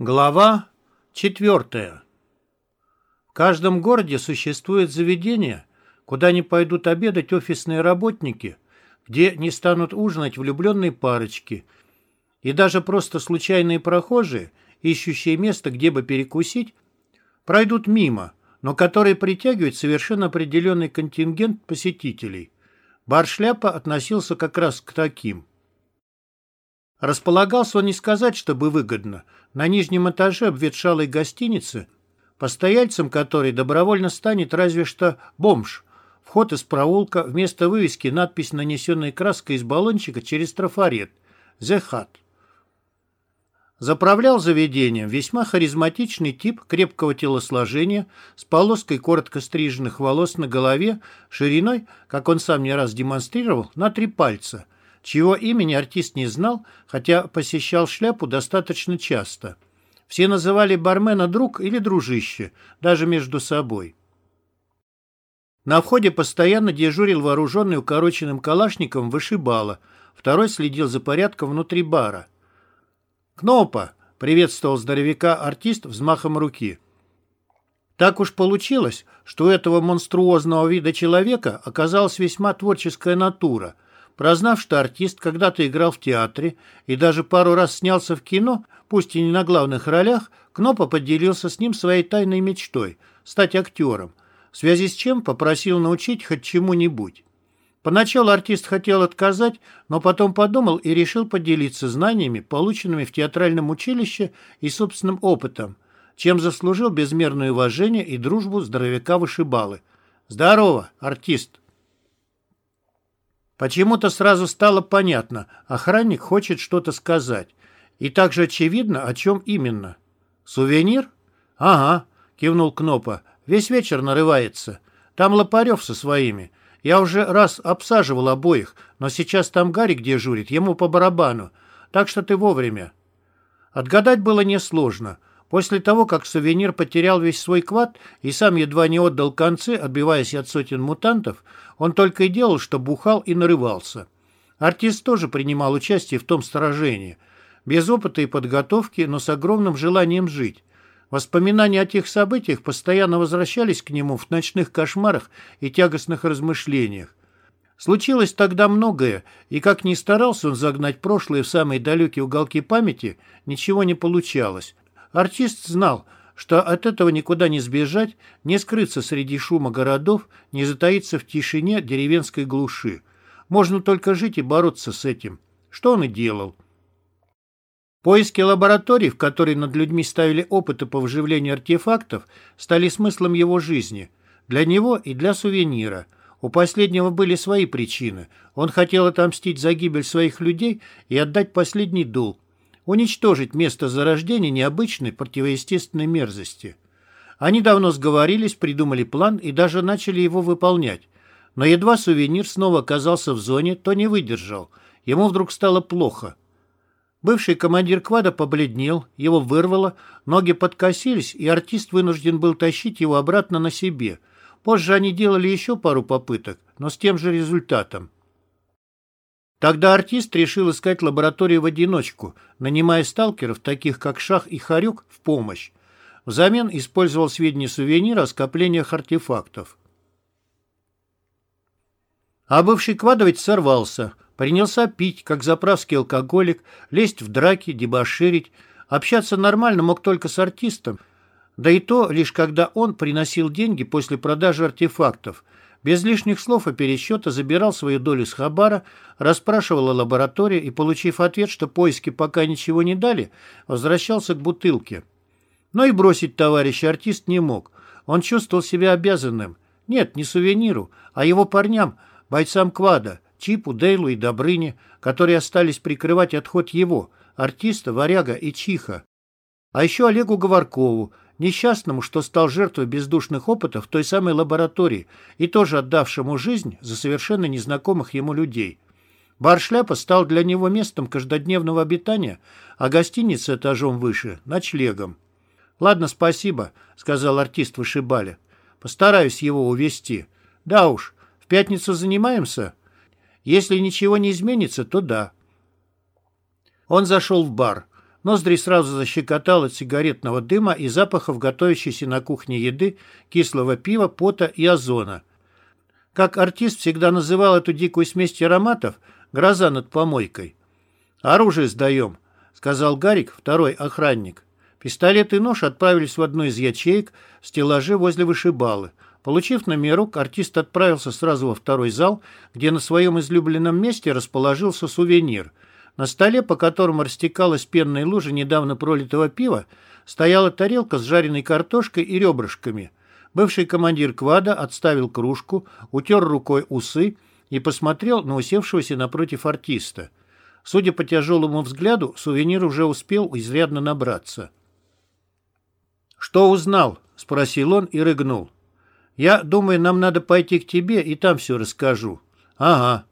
Глава четвертая. В каждом городе существует заведение, куда не пойдут обедать офисные работники, где не станут ужинать влюбленные парочки, и даже просто случайные прохожие, ищущие место, где бы перекусить, пройдут мимо, но которые притягивают совершенно определенный контингент посетителей. Бар «Шляпа» относился как раз к таким. Располагался он не сказать, чтобы выгодно. На нижнем этаже обветшалой гостиницы, постояльцем которой добровольно станет разве что бомж. Вход из проулка, вместо вывески надпись, нанесенная краской из баллончика через трафарет «The Hut». Заправлял заведением весьма харизматичный тип крепкого телосложения с полоской коротко стриженных волос на голове, шириной, как он сам не раз демонстрировал, на три пальца – чьего имени артист не знал, хотя посещал шляпу достаточно часто. Все называли бармена друг или дружище, даже между собой. На входе постоянно дежурил вооруженный укороченным калашником вышибала, второй следил за порядком внутри бара. «Кнопа!» — приветствовал здоровяка артист взмахом руки. Так уж получилось, что у этого монструозного вида человека оказалась весьма творческая натура — Прознав, что артист когда-то играл в театре и даже пару раз снялся в кино, пусть и не на главных ролях, Кнопа поделился с ним своей тайной мечтой – стать актером, в связи с чем попросил научить хоть чему-нибудь. Поначалу артист хотел отказать, но потом подумал и решил поделиться знаниями, полученными в театральном училище и собственным опытом, чем заслужил безмерное уважение и дружбу здоровяка-вышибалы. «Здорово, артист!» Почему-то сразу стало понятно, охранник хочет что-то сказать. И также очевидно, о чем именно. «Сувенир?» «Ага», — кивнул Кнопа. «Весь вечер нарывается. Там Лопарев со своими. Я уже раз обсаживал обоих, но сейчас там Гарик дежурит, ему по барабану. Так что ты вовремя». Отгадать было несложно. После того, как сувенир потерял весь свой квад и сам едва не отдал концы, отбиваясь от сотен мутантов, он только и делал, что бухал и нарывался. Артист тоже принимал участие в том сражении. Без опыта и подготовки, но с огромным желанием жить. Воспоминания о тех событиях постоянно возвращались к нему в ночных кошмарах и тягостных размышлениях. Случилось тогда многое, и как ни старался он загнать прошлое в самые далекие уголки памяти, ничего не получалось. Артист знал, что от этого никуда не сбежать, не скрыться среди шума городов, не затаиться в тишине деревенской глуши. Можно только жить и бороться с этим. Что он и делал. Поиски лабораторий, в которые над людьми ставили опыты по выживлению артефактов, стали смыслом его жизни. Для него и для сувенира. У последнего были свои причины. Он хотел отомстить за гибель своих людей и отдать последний долг уничтожить место зарождения необычной противоестественной мерзости. Они давно сговорились, придумали план и даже начали его выполнять. Но едва сувенир снова оказался в зоне, то не выдержал. Ему вдруг стало плохо. Бывший командир квада побледнел, его вырвало, ноги подкосились, и артист вынужден был тащить его обратно на себе. Позже они делали еще пару попыток, но с тем же результатом. Тогда артист решил искать лабораторию в одиночку, нанимая сталкеров, таких как Шах и Харюк, в помощь. Взамен использовал сведения сувенира о скоплениях артефактов. А бывший квадовец сорвался, принялся пить, как заправский алкоголик, лезть в драки, дебоширить. Общаться нормально мог только с артистом, да и то лишь когда он приносил деньги после продажи артефактов – без лишних слов и пересчета забирал свою долю с хабара, расспрашивал о лаборатории и, получив ответ, что поиски пока ничего не дали, возвращался к бутылке. Но и бросить товарища артист не мог. Он чувствовал себя обязанным. Нет, не сувениру, а его парням, бойцам квада, Чипу, Дейлу и Добрыне, которые остались прикрывать отход его, артиста, варяга и чиха. А еще Олегу Говоркову, несчастному, что стал жертвой бездушных опытов той самой лаборатории и тоже отдавшему жизнь за совершенно незнакомых ему людей. Бар-шляпа стал для него местом каждодневного обитания, а гостиница этажом выше – ночлегом. «Ладно, спасибо», – сказал артист вышибали. «Постараюсь его увести. Да уж, в пятницу занимаемся? Если ничего не изменится, то да». Он зашел в бар – Ноздри сразу защекотал от сигаретного дыма и запахов готовящейся на кухне еды, кислого пива, пота и озона. Как артист всегда называл эту дикую смесь ароматов «гроза над помойкой». «Оружие сдаем», — сказал Гарик, второй охранник. Пистолет и нож отправились в одну из ячеек в возле вышибалы. Получив номерок, артист отправился сразу во второй зал, где на своем излюбленном месте расположился сувенир. На столе, по которому растекалась пенная лужа недавно пролитого пива, стояла тарелка с жареной картошкой и ребрышками. Бывший командир квада отставил кружку, утер рукой усы и посмотрел на усевшегося напротив артиста. Судя по тяжелому взгляду, сувенир уже успел изрядно набраться. «Что узнал?» — спросил он и рыгнул. «Я думаю, нам надо пойти к тебе, и там все расскажу». «Ага».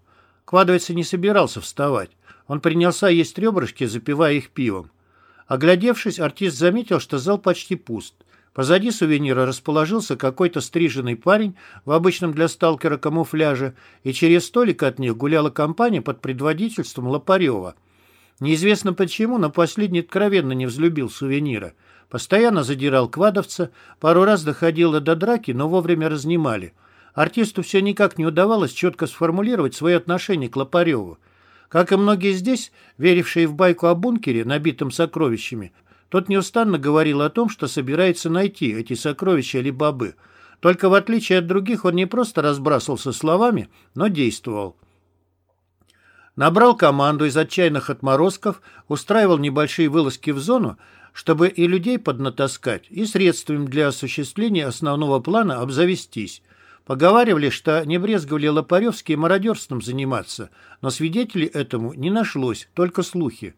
Квадовец не собирался вставать. Он принялся есть ребрышки, запивая их пивом. Оглядевшись, артист заметил, что зал почти пуст. Позади сувенира расположился какой-то стриженный парень в обычном для сталкера камуфляже, и через столик от них гуляла компания под предводительством Лопарева. Неизвестно почему, но последний откровенно не взлюбил сувенира – Постоянно задирал квадовца, пару раз доходило до драки, но вовремя разнимали. Артисту все никак не удавалось четко сформулировать свое отношение к Лопареву. Как и многие здесь, верившие в байку о бункере, набитом сокровищами, тот неустанно говорил о том, что собирается найти эти сокровища или бобы. Только в отличие от других он не просто разбрасывался словами, но действовал. Набрал команду из отчаянных отморозков, устраивал небольшие вылазки в зону, чтобы и людей поднатаскать, и средствами для осуществления основного плана обзавестись. Поговаривали, что не брезговали Лопаревские мародерством заниматься, но свидетелей этому не нашлось, только слухи.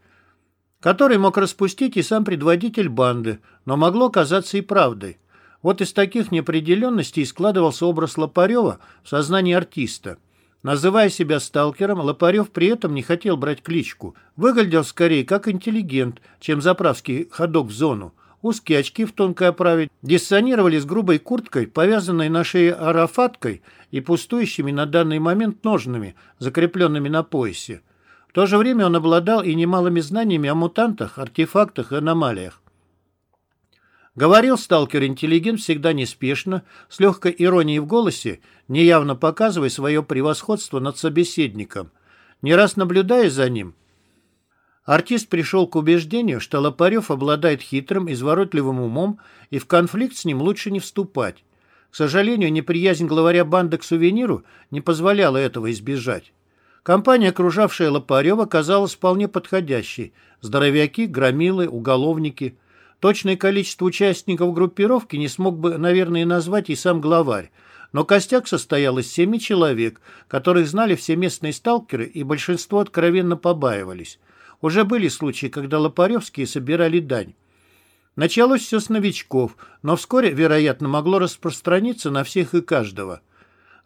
Который мог распустить и сам предводитель банды, но могло оказаться и правдой. Вот из таких неопределенностей складывался образ Лопарева в сознании артиста – Называя себя сталкером, Лопарев при этом не хотел брать кличку. Выглядел скорее как интеллигент, чем заправский ходок в зону. Узкие очки в тонкой оправе диссонировали с грубой курткой, повязанной на шее арафаткой и пустующими на данный момент ножными, закрепленными на поясе. В то же время он обладал и немалыми знаниями о мутантах, артефактах и аномалиях. Говорил сталкер-интеллигент всегда неспешно, с легкой иронией в голосе, неявно показывая свое превосходство над собеседником. Не раз наблюдая за ним, артист пришел к убеждению, что Лопарев обладает хитрым, изворотливым умом, и в конфликт с ним лучше не вступать. К сожалению, неприязнь главаря банды к сувениру не позволяла этого избежать. Компания, окружавшая Лопарева, казалась вполне подходящей. Здоровяки, громилы, уголовники – Точное количество участников группировки не смог бы, наверное, назвать и сам главарь, но костяк состоял из семи человек, которых знали все местные сталкеры и большинство откровенно побаивались. Уже были случаи, когда Лопаревские собирали дань. Началось все с новичков, но вскоре, вероятно, могло распространиться на всех и каждого.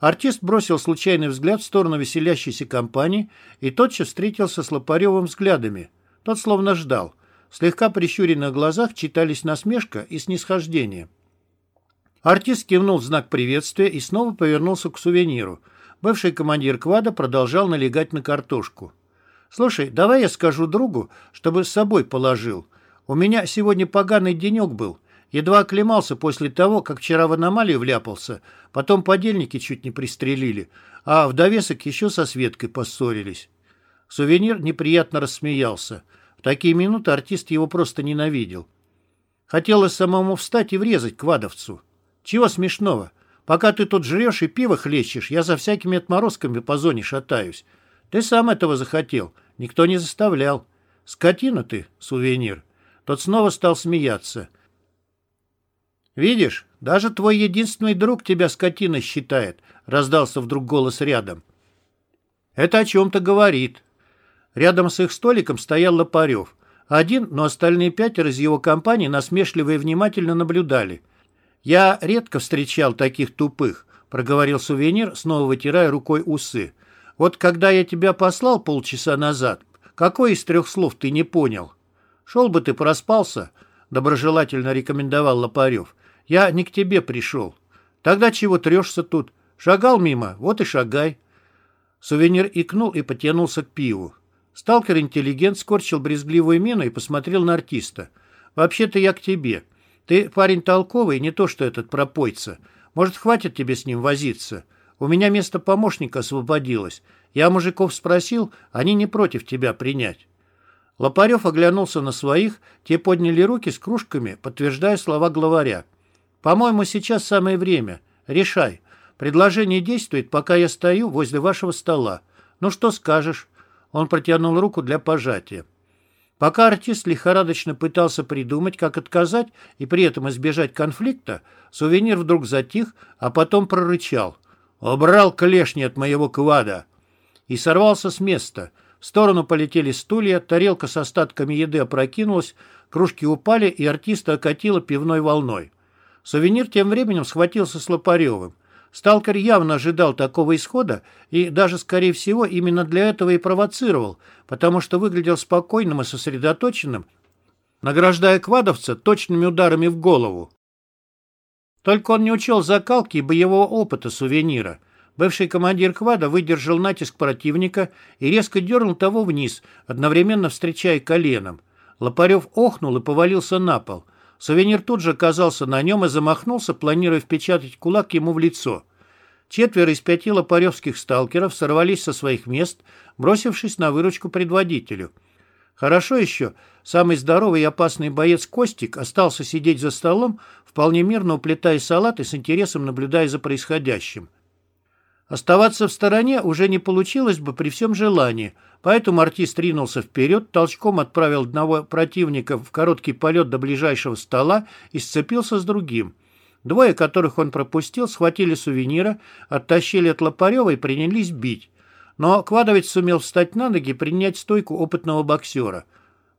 Артист бросил случайный взгляд в сторону веселящейся компании и тотчас встретился с Лопаревым взглядами. Тот словно ждал – слегка прищуренных глазах читались насмешка и снисхождение. Артист кивнул знак приветствия и снова повернулся к сувениру. Бывший командир квада продолжал налегать на картошку. «Слушай, давай я скажу другу, чтобы с собой положил. У меня сегодня поганый денек был. Едва оклемался после того, как вчера в аномалию вляпался. Потом подельники чуть не пристрелили. А в довесок еще со Светкой поссорились». Сувенир неприятно рассмеялся. В такие минуты артист его просто ненавидел. Хотелось самому встать и врезать квадовцу. Чего смешного? Пока ты тут жрешь и пиво хлещешь, я за всякими отморозками по зоне шатаюсь. Ты сам этого захотел. Никто не заставлял. Скотина ты, сувенир. Тот снова стал смеяться. «Видишь, даже твой единственный друг тебя скотиной считает», — раздался вдруг голос рядом. «Это о чем-то говорит. Рядом с их столиком стоял Лопарев. Один, но остальные пятеро из его компании насмешливо и внимательно наблюдали. «Я редко встречал таких тупых», — проговорил сувенир, снова вытирая рукой усы. «Вот когда я тебя послал полчаса назад, какой из трех слов ты не понял?» «Шел бы ты, проспался», — доброжелательно рекомендовал Лопарев. «Я не к тебе пришел. Тогда чего трешься тут? Шагал мимо, вот и шагай». Сувенир икнул и потянулся к пиву. Сталкер-интеллигент скорчил брезгливую мину и посмотрел на артиста. «Вообще-то я к тебе. Ты парень толковый, не то что этот пропойца. Может, хватит тебе с ним возиться? У меня место помощника освободилось. Я мужиков спросил, они не против тебя принять». Лопарев оглянулся на своих, те подняли руки с кружками, подтверждая слова главаря. «По-моему, сейчас самое время. Решай. Предложение действует, пока я стою возле вашего стола. Ну что скажешь?» Он протянул руку для пожатия. Пока артист лихорадочно пытался придумать, как отказать и при этом избежать конфликта, сувенир вдруг затих, а потом прорычал. «Убрал клешни от моего квада!» И сорвался с места. В сторону полетели стулья, тарелка с остатками еды опрокинулась, кружки упали, и артиста окатило пивной волной. Сувенир тем временем схватился с Лопаревым. Сталкер явно ожидал такого исхода и даже, скорее всего, именно для этого и провоцировал, потому что выглядел спокойным и сосредоточенным, награждая квадовца точными ударами в голову. Только он не учел закалки и боевого опыта сувенира. Бывший командир квада выдержал натиск противника и резко дернул того вниз, одновременно встречая коленом. Лопарев охнул и повалился на пол. Сувенир тут же оказался на нем и замахнулся, планируя впечатать кулак ему в лицо. Четверо из пяти лопаревских сталкеров сорвались со своих мест, бросившись на выручку предводителю. Хорошо еще, самый здоровый и опасный боец Костик остался сидеть за столом, вполне мирно уплетая салат и с интересом наблюдая за происходящим. Оставаться в стороне уже не получилось бы при всем желании, поэтому артист ринулся вперед, толчком отправил одного противника в короткий полет до ближайшего стола и сцепился с другим. Двое, которых он пропустил, схватили сувенира, оттащили от Лопарева и принялись бить. Но Квадовец сумел встать на ноги и принять стойку опытного боксера.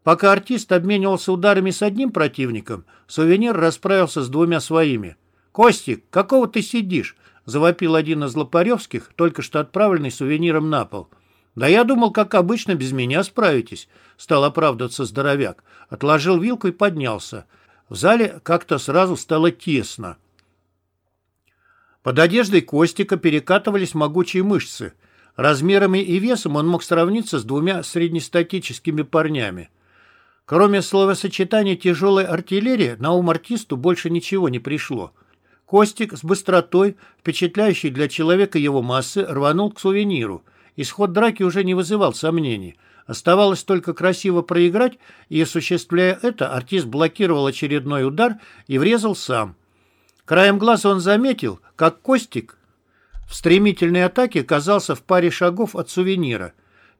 Пока артист обменивался ударами с одним противником, сувенир расправился с двумя своими. «Костик, какого ты сидишь?» — завопил один из лопаревских, только что отправленный сувениром на пол. «Да я думал, как обычно, без меня справитесь», — стал оправдываться здоровяк. Отложил вилку и поднялся. В зале как-то сразу стало тесно. Под одеждой Костика перекатывались могучие мышцы. Размерами и весом он мог сравниться с двумя среднестатическими парнями. Кроме словосочетания «тяжелая артиллерия», на ум артисту больше ничего не пришло — Костик с быстротой, впечатляющей для человека его массы, рванул к сувениру. Исход драки уже не вызывал сомнений. Оставалось только красиво проиграть, и, осуществляя это, артист блокировал очередной удар и врезал сам. Краем глаза он заметил, как Костик в стремительной атаке оказался в паре шагов от сувенира.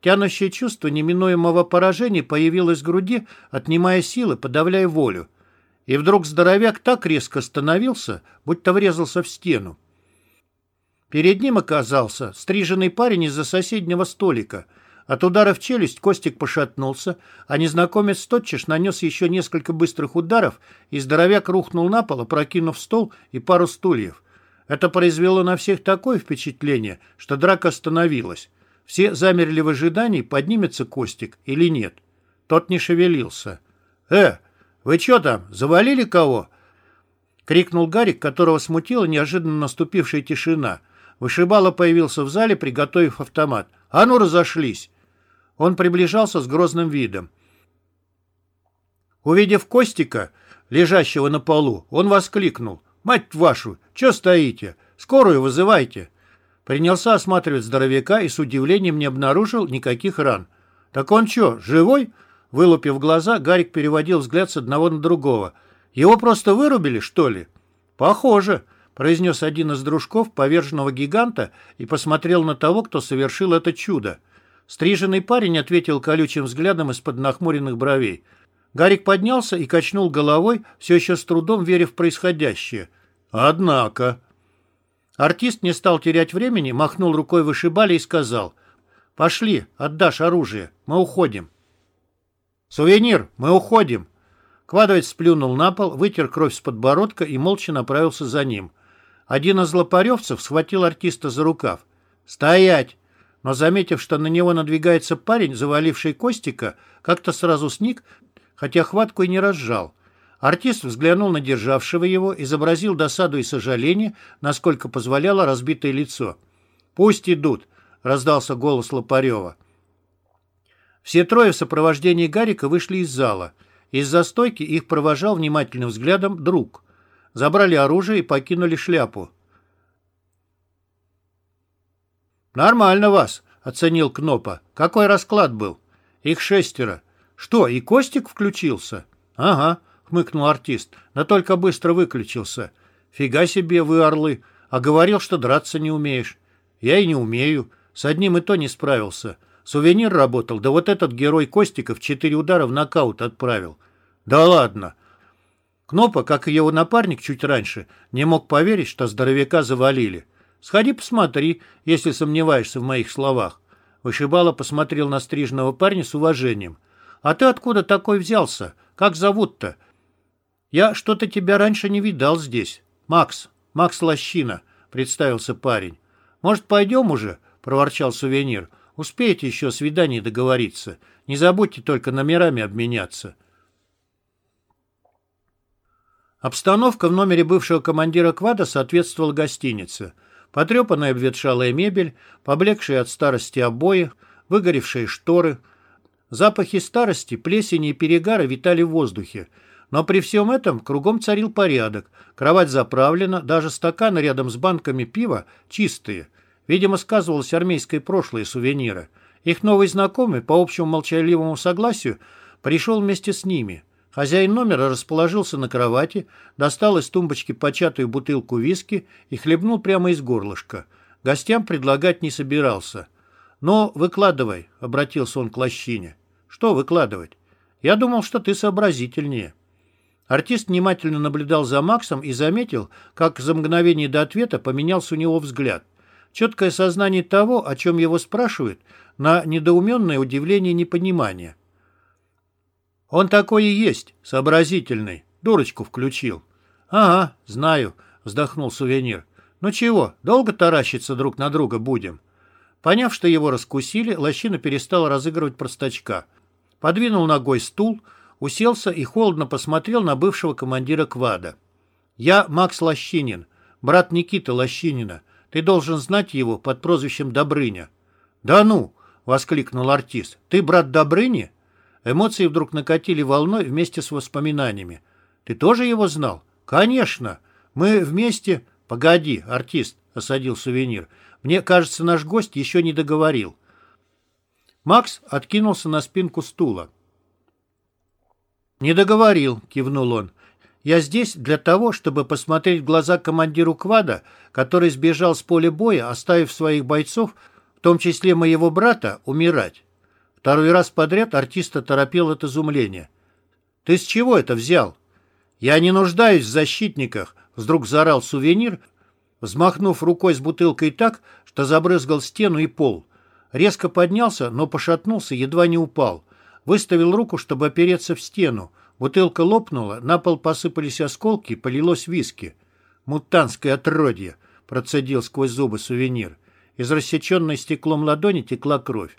Тянущее чувство неминуемого поражения появилось в груди, отнимая силы, подавляя волю. И вдруг здоровяк так резко остановился, будто врезался в стену. Перед ним оказался стриженный парень из-за соседнего столика. От удара в челюсть Костик пошатнулся, а незнакомец тотчас нанес еще несколько быстрых ударов, и здоровяк рухнул на пол, опрокинув стол и пару стульев. Это произвело на всех такое впечатление, что драка остановилась. Все замерли в ожидании, поднимется Костик или нет. Тот не шевелился. «Э, «Вы что там, завалили кого?» — крикнул Гарик, которого смутила неожиданно наступившая тишина. Вышибало появился в зале, приготовив автомат. «А ну, разошлись!» Он приближался с грозным видом. Увидев Костика, лежащего на полу, он воскликнул. «Мать вашу! Че стоите? Скорую вызывайте!» Принялся осматривать здоровяка и с удивлением не обнаружил никаких ран. «Так он что, живой?» Вылупив глаза, Гарик переводил взгляд с одного на другого. «Его просто вырубили, что ли?» «Похоже», — произнес один из дружков поверженного гиганта и посмотрел на того, кто совершил это чудо. Стриженный парень ответил колючим взглядом из-под нахмуренных бровей. Гарик поднялся и качнул головой, все еще с трудом веря в происходящее. «Однако...» Артист не стал терять времени, махнул рукой вышибали и сказал. «Пошли, отдашь оружие, мы уходим». «Сувенир, мы уходим!» Квадовец сплюнул на пол, вытер кровь с подбородка и молча направился за ним. Один из лопаревцев схватил артиста за рукав. «Стоять!» Но, заметив, что на него надвигается парень, заваливший Костика, как-то сразу сник, хотя хватку и не разжал. Артист взглянул на державшего его, изобразил досаду и сожаление, насколько позволяло разбитое лицо. «Пусть идут!» — раздался голос Лопарева. Все трое в сопровождении Гарика вышли из зала. Из-за стойки их провожал внимательным взглядом друг. Забрали оружие и покинули шляпу. «Нормально вас», — оценил Кнопа. «Какой расклад был?» «Их шестеро». «Что, и Костик включился?» «Ага», — хмыкнул артист, — «но только быстро выключился». «Фига себе вы, орлы! А говорил, что драться не умеешь». «Я и не умею. С одним и то не справился. Сувенир работал, да вот этот герой Костиков четыре удара в нокаут отправил». «Да ладно!» Кнопа, как и его напарник чуть раньше, не мог поверить, что здоровяка завалили. Сходи посмотри, если сомневаешься в моих словах. Вышибала посмотрел на стрижного парня с уважением. А ты откуда такой взялся? Как зовут-то? Я что-то тебя раньше не видал здесь. Макс, Макс Лощина, представился парень. Может, пойдем уже? Проворчал сувенир. Успеете еще свидание договориться. Не забудьте только номерами обменяться. Обстановка в номере бывшего командира квада соответствовала гостинице. Потрепанная обветшалая мебель, поблекшие от старости обои, выгоревшие шторы. Запахи старости, плесени и перегара витали в воздухе. Но при всем этом кругом царил порядок. Кровать заправлена, даже стаканы рядом с банками пива чистые. Видимо, сказывалось армейское прошлое сувенира. Их новый знакомый, по общему молчаливому согласию, пришел вместе с ними – Хозяин номера расположился на кровати, достал из тумбочки початую бутылку виски и хлебнул прямо из горлышка. Гостям предлагать не собирался. «Но выкладывай», — обратился он к лощине. «Что выкладывать? Я думал, что ты сообразительнее». Артист внимательно наблюдал за Максом и заметил, как за мгновение до ответа поменялся у него взгляд. Четкое сознание того, о чем его спрашивают, на недоуменное удивление непонимания. Он такой и есть, сообразительный. Дурочку включил. Ага, знаю, вздохнул сувенир. Ну чего, долго таращиться друг на друга будем? Поняв, что его раскусили, лощина перестал разыгрывать простачка. Подвинул ногой стул, уселся и холодно посмотрел на бывшего командира квада. «Я Макс Лощинин, брат Никиты Лощинина. Ты должен знать его под прозвищем Добрыня». «Да ну!» — воскликнул артист. «Ты брат Добрыни?» Эмоции вдруг накатили волной вместе с воспоминаниями. «Ты тоже его знал?» «Конечно! Мы вместе...» «Погоди, артист», — осадил сувенир. «Мне кажется, наш гость еще не договорил». Макс откинулся на спинку стула. «Не договорил», — кивнул он. «Я здесь для того, чтобы посмотреть в глаза командиру квада, который сбежал с поля боя, оставив своих бойцов, в том числе моего брата, умирать. Второй раз подряд артиста торопил от изумления. «Ты с чего это взял?» «Я не нуждаюсь в защитниках», — вдруг заорал сувенир, взмахнув рукой с бутылкой так, что забрызгал стену и пол. Резко поднялся, но пошатнулся, едва не упал. Выставил руку, чтобы опереться в стену. Бутылка лопнула, на пол посыпались осколки, полилось виски. «Мутанское отродье!» — процедил сквозь зубы сувенир. Из рассеченной стеклом ладони текла кровь.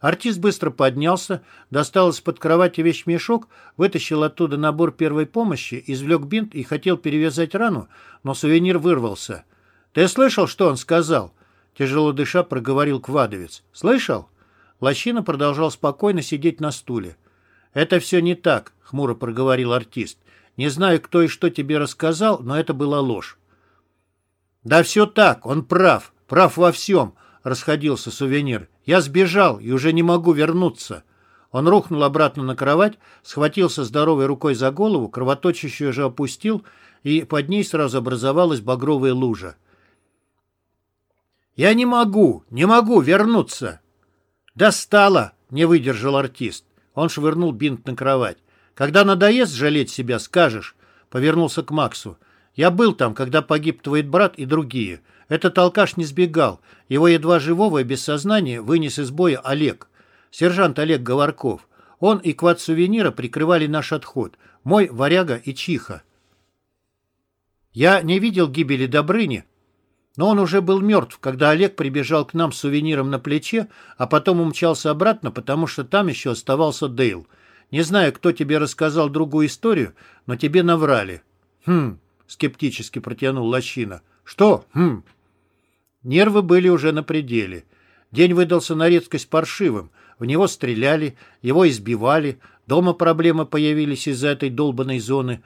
Артист быстро поднялся, достал из-под кровати вещмешок, вытащил оттуда набор первой помощи, извлек бинт и хотел перевязать рану, но сувенир вырвался. «Ты слышал, что он сказал?» Тяжело дыша проговорил квадовец. «Слышал?» Лощина продолжал спокойно сидеть на стуле. «Это все не так», — хмуро проговорил артист. «Не знаю, кто и что тебе рассказал, но это была ложь». «Да все так, он прав, прав во всем», — расходился сувенир. «Я сбежал и уже не могу вернуться». Он рухнул обратно на кровать, схватился здоровой рукой за голову, кровоточащую же опустил, и под ней сразу образовалась багровая лужа. «Я не могу, не могу вернуться!» «Достало!» — не выдержал артист. Он швырнул бинт на кровать. «Когда надоест жалеть себя, скажешь!» Повернулся к Максу. «Я был там, когда погиб твой брат и другие. Этот алкаш не сбегал. Его едва живого и без сознания вынес из боя Олег. Сержант Олег Говорков. Он и квад сувенира прикрывали наш отход. Мой, Варяга и Чиха. Я не видел гибели Добрыни, но он уже был мертв, когда Олег прибежал к нам с сувениром на плече, а потом умчался обратно, потому что там еще оставался Дейл. Не знаю, кто тебе рассказал другую историю, но тебе наврали. Хм, скептически протянул Лощина. Что? Хм. Нервы были уже на пределе. День выдался на редкость паршивым. в него стреляли, его избивали, дома проблемы появились из-за этой долбанной зоны.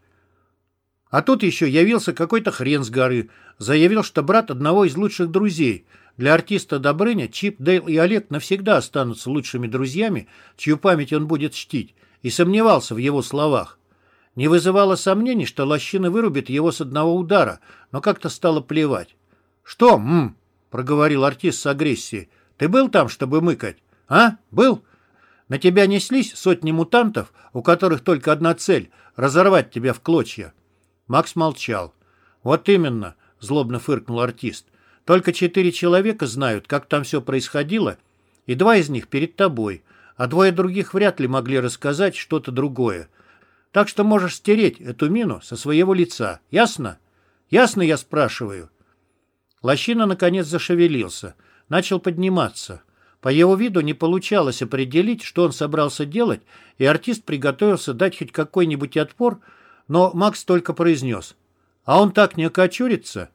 А тут еще явился какой-то хрен с горы, заявил, что брат одного из лучших друзей. Для артиста Добрыня Чип, Дейл и Олег навсегда останутся лучшими друзьями, чью память он будет чтить, и сомневался в его словах. Не вызывало сомнений, что лощина вырубит его с одного удара, но как-то стало плевать. «Что, м?» — проговорил артист с агрессией. «Ты был там, чтобы мыкать? А? Был? На тебя неслись сотни мутантов, у которых только одна цель — разорвать тебя в клочья». Макс молчал. «Вот именно», — злобно фыркнул артист. «Только четыре человека знают, как там все происходило, и два из них перед тобой, а двое других вряд ли могли рассказать что-то другое. Так что можешь стереть эту мину со своего лица. Ясно? Ясно, я спрашиваю?» Лощина, наконец, зашевелился. Начал подниматься. По его виду не получалось определить, что он собрался делать, и артист приготовился дать хоть какой-нибудь отпор, но Макс только произнес. «А он так не окочурится?»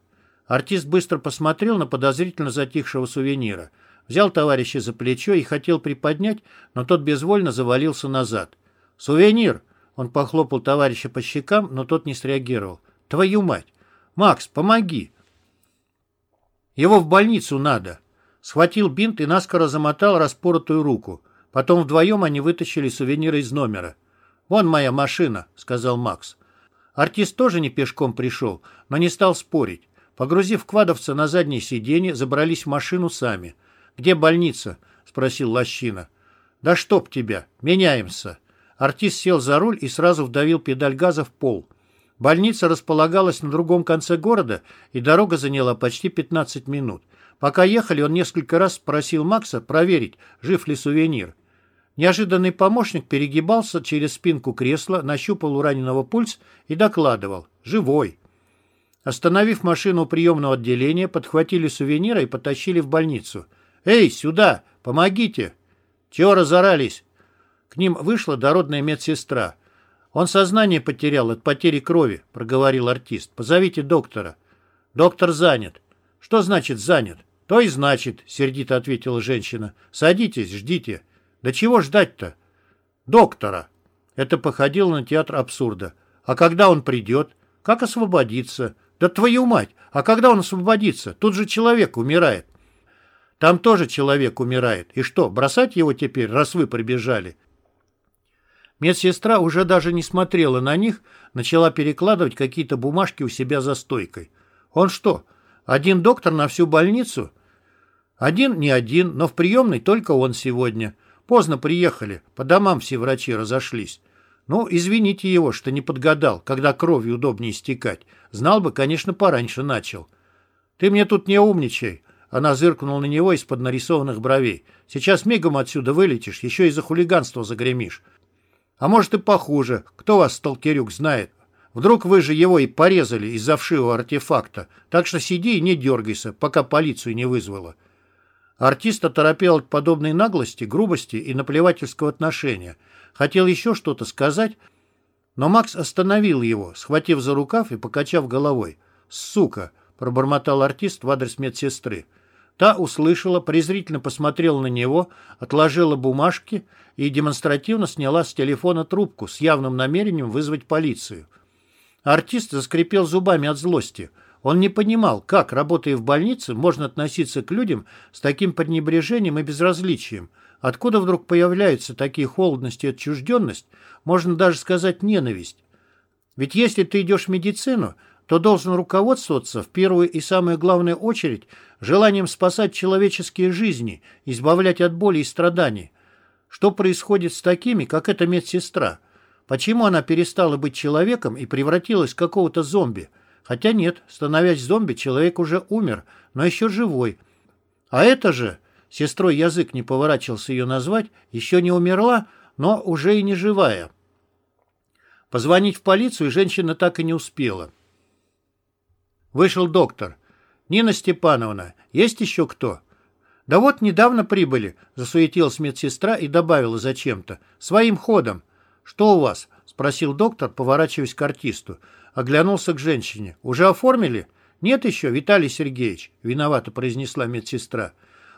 Артист быстро посмотрел на подозрительно затихшего сувенира. Взял товарища за плечо и хотел приподнять, но тот безвольно завалился назад. «Сувенир!» Он похлопал товарища по щекам, но тот не среагировал. «Твою мать! Макс, помоги!» Его в больницу надо. Схватил бинт и наскоро замотал распоротую руку. Потом вдвоем они вытащили сувениры из номера. «Вон моя машина», — сказал Макс. Артист тоже не пешком пришел, но не стал спорить. Погрузив квадовца на заднее сиденье, забрались в машину сами. «Где больница?» — спросил Лощина. «Да чтоб тебя! Меняемся!» Артист сел за руль и сразу вдавил педаль газа в пол. Больница располагалась на другом конце города, и дорога заняла почти 15 минут. Пока ехали, он несколько раз спросил Макса проверить, жив ли сувенир. Неожиданный помощник перегибался через спинку кресла, нащупал у раненого пульс и докладывал «Живой». Остановив машину приемного отделения, подхватили сувенира и потащили в больницу. «Эй, сюда! Помогите!» «Чего разорались?» К ним вышла дородная медсестра. «Он сознание потерял от потери крови», — проговорил артист. «Позовите доктора». «Доктор занят». «Что значит занят?» «То и значит», — сердито ответила женщина. «Садитесь, ждите». «Да чего ждать-то?» «Доктора». Это походило на театр абсурда. «А когда он придет?» «Как освободиться?» «Да твою мать! А когда он освободится? Тут же человек умирает». «Там тоже человек умирает. И что, бросать его теперь, раз вы прибежали?» Медсестра уже даже не смотрела на них, начала перекладывать какие-то бумажки у себя за стойкой. Он что, один доктор на всю больницу? Один не один, но в приемной только он сегодня. Поздно приехали, по домам все врачи разошлись. Ну, извините его, что не подгадал, когда кровью удобнее истекать. Знал бы, конечно, пораньше начал. Ты мне тут не умничай. Она зыркнула на него из-под нарисованных бровей. Сейчас мигом отсюда вылетишь, еще и за хулиганство загремишь. А может и похуже. Кто вас, сталкерюк, знает? Вдруг вы же его и порезали из-за вшивого артефакта. Так что сиди и не дергайся, пока полицию не вызвала. Артист оторопел от подобной наглости, грубости и наплевательского отношения. Хотел еще что-то сказать, но Макс остановил его, схватив за рукав и покачав головой. «Сука!» — пробормотал артист в адрес медсестры. Та услышала, презрительно посмотрела на него, отложила бумажки и демонстративно сняла с телефона трубку с явным намерением вызвать полицию. Артист заскрипел зубами от злости. Он не понимал, как, работая в больнице, можно относиться к людям с таким пренебрежением и безразличием. Откуда вдруг появляются такие холодность и отчужденность, можно даже сказать ненависть. Ведь если ты идешь в медицину, то должен руководствоваться в первую и самую главную очередь желанием спасать человеческие жизни, избавлять от боли и страданий. Что происходит с такими, как эта медсестра? Почему она перестала быть человеком и превратилась в какого-то зомби? Хотя нет, становясь зомби, человек уже умер, но еще живой. А это же, сестрой язык не поворачивался ее назвать, еще не умерла, но уже и не живая. Позвонить в полицию женщина так и не успела. Вышел доктор. «Нина Степановна, есть еще кто?» «Да вот недавно прибыли», — засуетилась медсестра и добавила зачем-то. «Своим ходом». «Что у вас?» — спросил доктор, поворачиваясь к артисту. Оглянулся к женщине. «Уже оформили?» «Нет еще, Виталий Сергеевич», — виновато произнесла медсестра.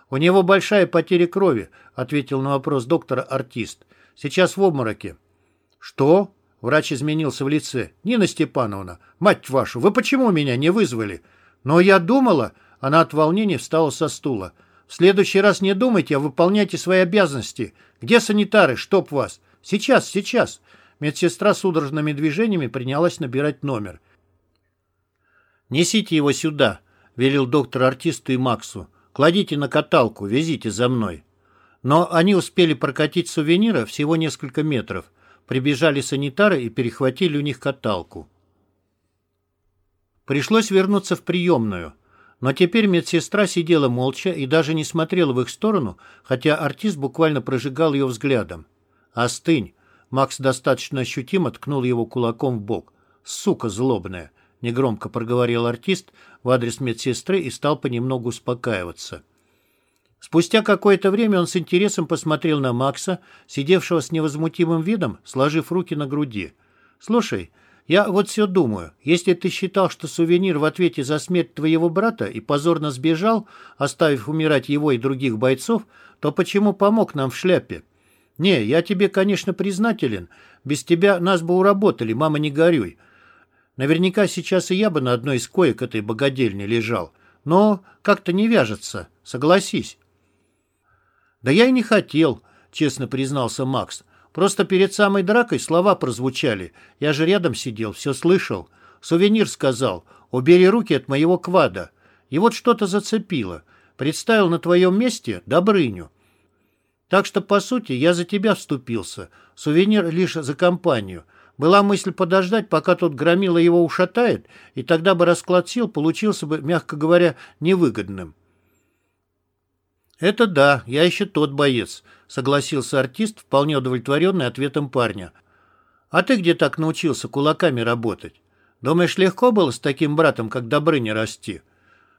«У него большая потеря крови», — ответил на вопрос доктора артист. «Сейчас в обмороке». «Что?» — врач изменился в лице. «Нина Степановна, мать вашу, вы почему меня не вызвали?» «Но я думала...» — она от волнения встала со стула. «В следующий раз не думайте, а выполняйте свои обязанности. Где санитары? Чтоб вас!» «Сейчас, сейчас!» Медсестра судорожными движениями принялась набирать номер. «Несите его сюда», — велел доктор артисту и Максу. Кладите на каталку, везите за мной. Но они успели прокатить сувенира всего несколько метров. Прибежали санитары и перехватили у них каталку. Пришлось вернуться в приемную. Но теперь медсестра сидела молча и даже не смотрела в их сторону, хотя артист буквально прожигал ее взглядом. «Остынь!» Макс достаточно ощутимо ткнул его кулаком в бок. «Сука злобная!» негромко проговорил артист в адрес медсестры и стал понемногу успокаиваться. Спустя какое-то время он с интересом посмотрел на Макса, сидевшего с невозмутимым видом, сложив руки на груди. «Слушай, я вот все думаю, если ты считал, что сувенир в ответе за смерть твоего брата и позорно сбежал, оставив умирать его и других бойцов, то почему помог нам в шляпе? Не, я тебе, конечно, признателен. Без тебя нас бы уработали, мама, не горюй. Наверняка сейчас и я бы на одной из коек этой богадельни лежал. Но как-то не вяжется, согласись. Да я и не хотел, честно признался Макс. Просто перед самой дракой слова прозвучали. Я же рядом сидел, все слышал. Сувенир сказал, убери руки от моего квада. И вот что-то зацепило. Представил на твоем месте Добрыню. Так что, по сути, я за тебя вступился. Сувенир лишь за компанию. Была мысль подождать, пока тот громила его ушатает, и тогда бы расклад сил получился бы, мягко говоря, невыгодным. «Это да, я еще тот боец», — согласился артист, вполне удовлетворенный ответом парня. «А ты где так научился кулаками работать? Думаешь, легко было с таким братом, как Добрыня, расти?»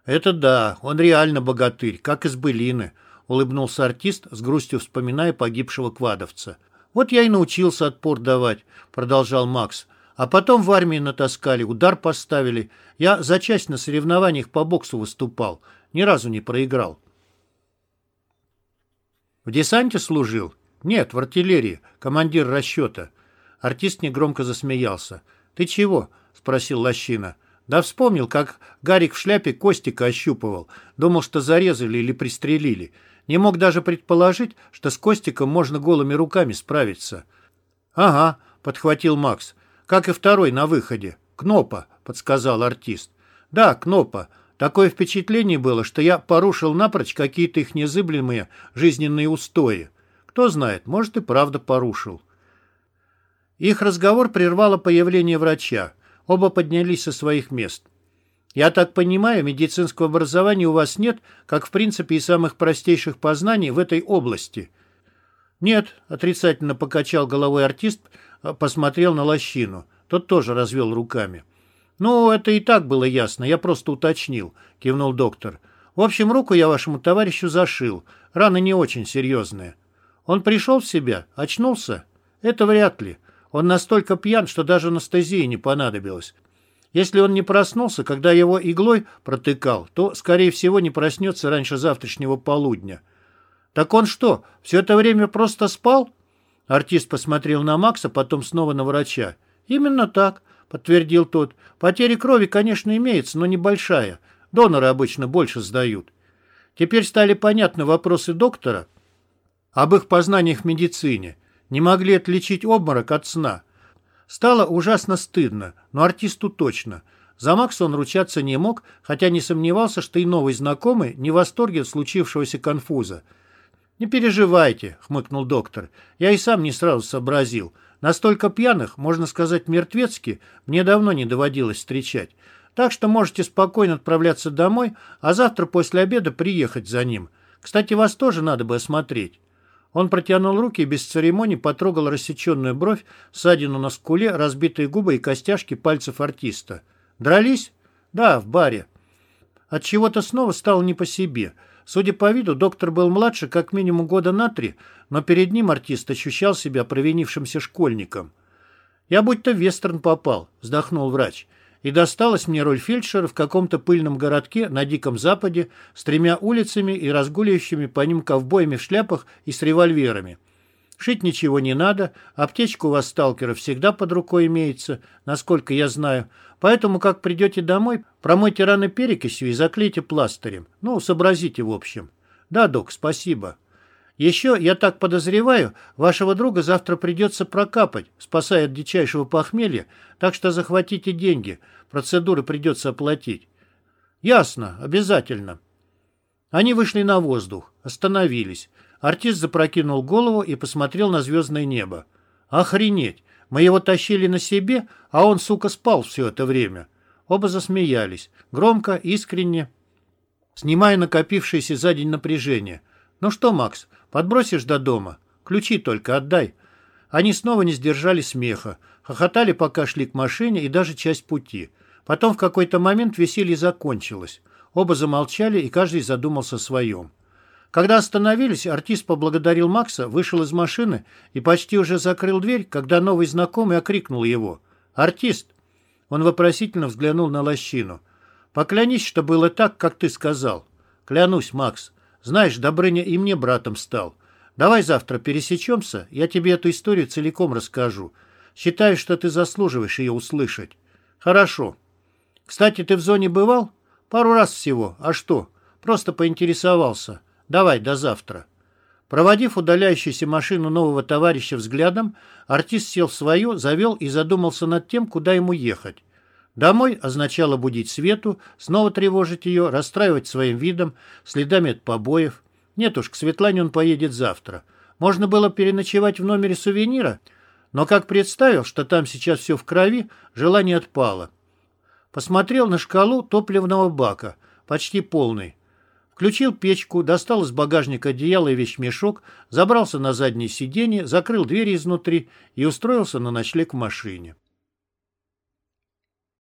«Это да, он реально богатырь, как из былины», — улыбнулся артист, с грустью вспоминая погибшего квадовца. «Вот я и научился отпор давать», — продолжал Макс. «А потом в армии натаскали, удар поставили. Я за часть на соревнованиях по боксу выступал. Ни разу не проиграл». «В десанте служил?» «Нет, в артиллерии. Командир расчета». Артист негромко засмеялся. «Ты чего?» — спросил Лощина. «Да вспомнил, как Гарик в шляпе Костика ощупывал. Думал, что зарезали или пристрелили. Не мог даже предположить, что с Костиком можно голыми руками справиться. «Ага», — подхватил Макс, — «как и второй на выходе. Кнопа», — подсказал артист. «Да, Кнопа. Такое впечатление было, что я порушил напрочь какие-то их незыблемые жизненные устои. Кто знает, может и правда порушил». Их разговор прервало появление врача. Оба поднялись со своих мест. Я так понимаю, медицинского образования у вас нет, как в принципе и самых простейших познаний в этой области. Нет, отрицательно покачал головой артист, а, посмотрел на лощину. Тот тоже развел руками. Ну, это и так было ясно, я просто уточнил, кивнул доктор. В общем, руку я вашему товарищу зашил. Раны не очень серьезные. Он пришел в себя, очнулся? Это вряд ли. Он настолько пьян, что даже анестезии не понадобилось. Если он не проснулся, когда его иглой протыкал, то, скорее всего, не проснется раньше завтрашнего полудня. «Так он что, все это время просто спал?» Артист посмотрел на Макса, потом снова на врача. «Именно так», — подтвердил тот. «Потери крови, конечно, имеется, но небольшая. Доноры обычно больше сдают». Теперь стали понятны вопросы доктора об их познаниях в медицине. Не могли отличить обморок от сна. Стало ужасно стыдно, но артисту точно. За Макса он ручаться не мог, хотя не сомневался, что и новый знакомый не в восторге от случившегося конфуза. «Не переживайте», — хмыкнул доктор. «Я и сам не сразу сообразил. Настолько пьяных, можно сказать, мертвецки, мне давно не доводилось встречать. Так что можете спокойно отправляться домой, а завтра после обеда приехать за ним. Кстати, вас тоже надо бы осмотреть. Он протянул руки и без церемоний потрогал рассеченную бровь, ссадину на скуле, разбитые губы и костяшки пальцев артиста. «Дрались?» «Да, в баре». От чего то снова стало не по себе. Судя по виду, доктор был младше как минимум года на три, но перед ним артист ощущал себя провинившимся школьником. «Я будто в вестерн попал», — вздохнул врач. И досталась мне роль фельдшера в каком-то пыльном городке на Диком Западе с тремя улицами и разгуливающими по ним ковбоями в шляпах и с револьверами. Шить ничего не надо, аптечка у вас, сталкера, всегда под рукой имеется, насколько я знаю. Поэтому, как придете домой, промойте раны перекисью и заклейте пластырем. Ну, сообразите в общем. Да, док, спасибо. Еще, я так подозреваю, вашего друга завтра придется прокапать, спасая от дичайшего похмелья, так что захватите деньги, процедуры придется оплатить. Ясно, обязательно. Они вышли на воздух, остановились. Артист запрокинул голову и посмотрел на звездное небо. Охренеть! Мы его тащили на себе, а он, сука, спал все это время. Оба засмеялись, громко, искренне, снимая накопившееся за день напряжение. «Ну что, Макс, подбросишь до дома? Ключи только отдай». Они снова не сдержали смеха, хохотали, пока шли к машине и даже часть пути. Потом в какой-то момент веселье закончилось. Оба замолчали, и каждый задумался о своем. Когда остановились, артист поблагодарил Макса, вышел из машины и почти уже закрыл дверь, когда новый знакомый окрикнул его. «Артист!» Он вопросительно взглянул на лощину. «Поклянись, что было так, как ты сказал». «Клянусь, Макс. Знаешь, Добрыня и мне братом стал. Давай завтра пересечемся, я тебе эту историю целиком расскажу. Считаю, что ты заслуживаешь ее услышать». «Хорошо. Кстати, ты в зоне бывал?» «Пару раз всего. А что? Просто поинтересовался. Давай, до завтра». Проводив удаляющуюся машину нового товарища взглядом, артист сел в свою, завел и задумался над тем, куда ему ехать. Домой означало будить Свету, снова тревожить ее, расстраивать своим видом, следами от побоев. Нет уж, к Светлане он поедет завтра. Можно было переночевать в номере сувенира, но как представил, что там сейчас все в крови, желание отпало. Посмотрел на шкалу топливного бака, почти полный. Включил печку, достал из багажника одеяло и вещмешок, забрался на заднее сиденье, закрыл двери изнутри и устроился на ночлег в машине.